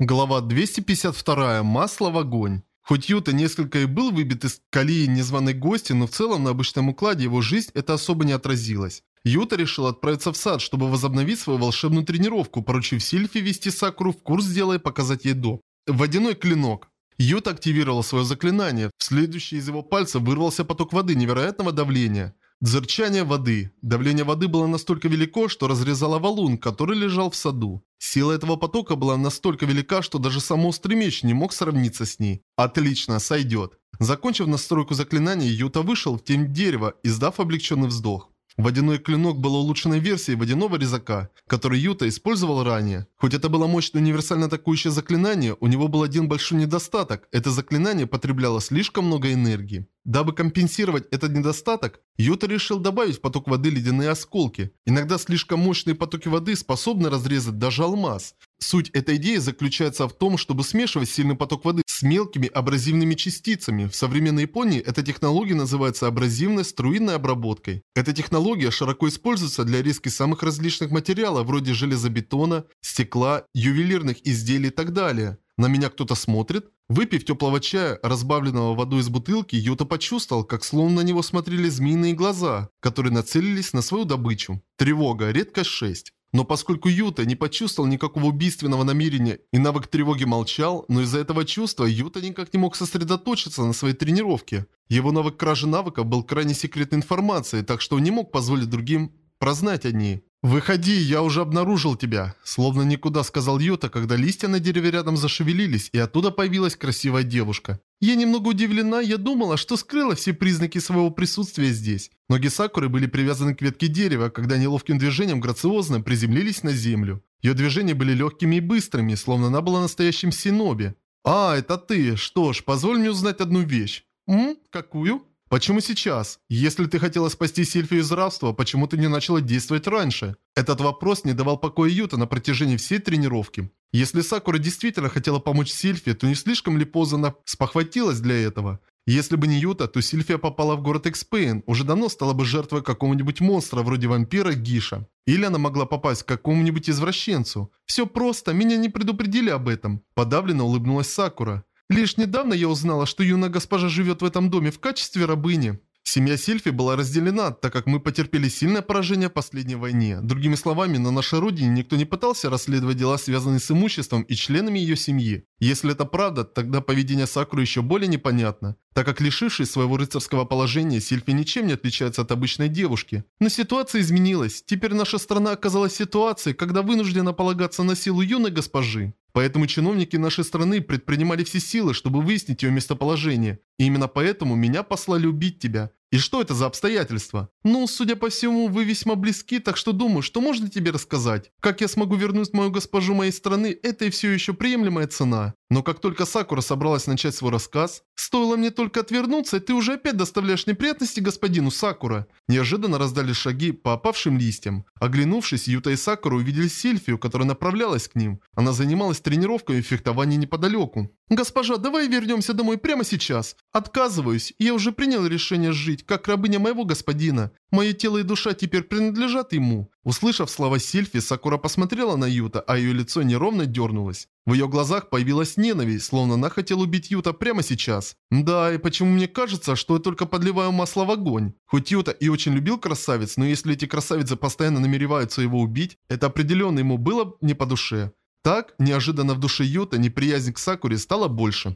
Глава 252. Масло в огонь. Хоть Юта несколько и был выбит из колеи незваный гости, но в целом на обычном укладе его жизнь это особо не отразилось. Юта решил отправиться в сад, чтобы возобновить свою волшебную тренировку, поручив Сильфи вести Сакуру в курс дела и показать ей до. Водяной клинок. Юта активировал свое заклинание. В следующий из его пальцев вырвался поток воды невероятного давления. Дзырчание воды. Давление воды было настолько велико, что разрезало валун, который лежал в саду. Сила этого потока была настолько велика, что даже сам острый меч не мог сравниться с ней. Отлично, сойдет. Закончив настройку заклинания, Юта вышел в тень дерева, издав облегченный вздох. Водяной клинок был улучшенной версией водяного резака, который Юта использовал ранее. Хоть это было мощное универсально атакующее заклинание, у него был один большой недостаток – это заклинание потребляло слишком много энергии. Дабы компенсировать этот недостаток, Юта решил добавить в поток воды ледяные осколки. Иногда слишком мощные потоки воды способны разрезать даже алмаз. Суть этой идеи заключается в том, чтобы смешивать сильный поток воды с мелкими абразивными частицами. В современной Японии эта технология называется абразивной струйной обработкой. Эта технология широко используется для резки самых различных материалов, вроде железобетона, стекла, ювелирных изделий и так далее. На меня кто-то смотрит? Выпив теплого чая, разбавленного водой из бутылки, Юта почувствовал, как словно на него смотрели змеиные глаза, которые нацелились на свою добычу. Тревога, редкость 6. Но поскольку Юта не почувствовал никакого убийственного намерения и навык тревоги молчал, но из-за этого чувства Юта никак не мог сосредоточиться на своей тренировке. Его навык кражи навыка был крайне секретной информацией, так что он не мог позволить другим прознать о ней. «Выходи, я уже обнаружил тебя», – словно никуда сказал Юта, когда листья на дереве рядом зашевелились, и оттуда появилась красивая девушка. Я немного удивлена, я думала, что скрыла все признаки своего присутствия здесь. Ноги Сакуры были привязаны к ветке дерева, когда неловким движением грациозно приземлились на землю. Ее движения были легкими и быстрыми, словно она была настоящим синоби. «А, это ты. Что ж, позволь мне узнать одну вещь». «М? Какую?» Почему сейчас? Если ты хотела спасти Сильфию из рабства, почему ты не начала действовать раньше? Этот вопрос не давал покоя Юта на протяжении всей тренировки. Если Сакура действительно хотела помочь Сильфе, то не слишком ли поздно спохватилась для этого? Если бы не Юта, то Сильфия попала в город Экспейн, уже давно стала бы жертвой какого-нибудь монстра вроде вампира Гиша. Или она могла попасть к какому-нибудь извращенцу. Все просто, меня не предупредили об этом. Подавленно улыбнулась Сакура. Лишь недавно я узнала, что юная госпожа живет в этом доме в качестве рабыни. Семья Сильфи была разделена, так как мы потерпели сильное поражение в последней войне. Другими словами, на нашей родине никто не пытался расследовать дела, связанные с имуществом и членами ее семьи. Если это правда, тогда поведение Сакуры еще более непонятно, так как лишившись своего рыцарского положения, Сильфи ничем не отличается от обычной девушки. Но ситуация изменилась. Теперь наша страна оказалась в ситуации, когда вынуждена полагаться на силу юной госпожи. Поэтому чиновники нашей страны предпринимали все силы, чтобы выяснить ее местоположение. И именно поэтому меня послали убить тебя. И что это за обстоятельства? Ну, судя по всему, вы весьма близки, так что думаю, что можно тебе рассказать. Как я смогу вернуть мою госпожу моей страны, это и все еще приемлемая цена. Но как только Сакура собралась начать свой рассказ, стоило мне только отвернуться, и ты уже опять доставляешь неприятности господину Сакура. Неожиданно раздались шаги по опавшим листьям. Оглянувшись, Юта и Сакура увидели Сильфию, которая направлялась к ним. Она занималась тренировкой и фехтованием неподалеку. «Госпожа, давай вернемся домой прямо сейчас. Отказываюсь, я уже принял решение жить, как рабыня моего господина. Мое тело и душа теперь принадлежат ему». Услышав слова Сильфи, Сакура посмотрела на Юта, а ее лицо неровно дернулось. В ее глазах появилась ненависть, словно она хотела убить Юта прямо сейчас. Да, и почему мне кажется, что я только подливаю масло в огонь? Хоть Юта и очень любил красавиц, но если эти красавицы постоянно намереваются его убить, это определенно ему было не по душе. Так, неожиданно в душе Юта неприязнь к Сакуре стала больше.